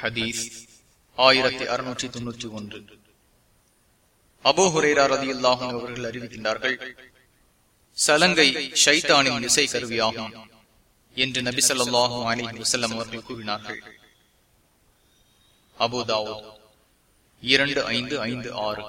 ஹதீஸ் ஆயிரத்தி அறுநூற்றி தொன்னூற்றி ஒன்று. அபோஹுரேரா ரதி அல்லாஹும் அவர்கள் அறிவிக்கின்றார்கள் சலங்கை ஷைத்தானின் இசை கருவியாகும் என்று நபி சொல்லாஹும் அலி வசல்லம் அவர்கள் கூறினார்கள். அபுதாவோ இரண்டு ஐந்து ஐந்து ஆறு.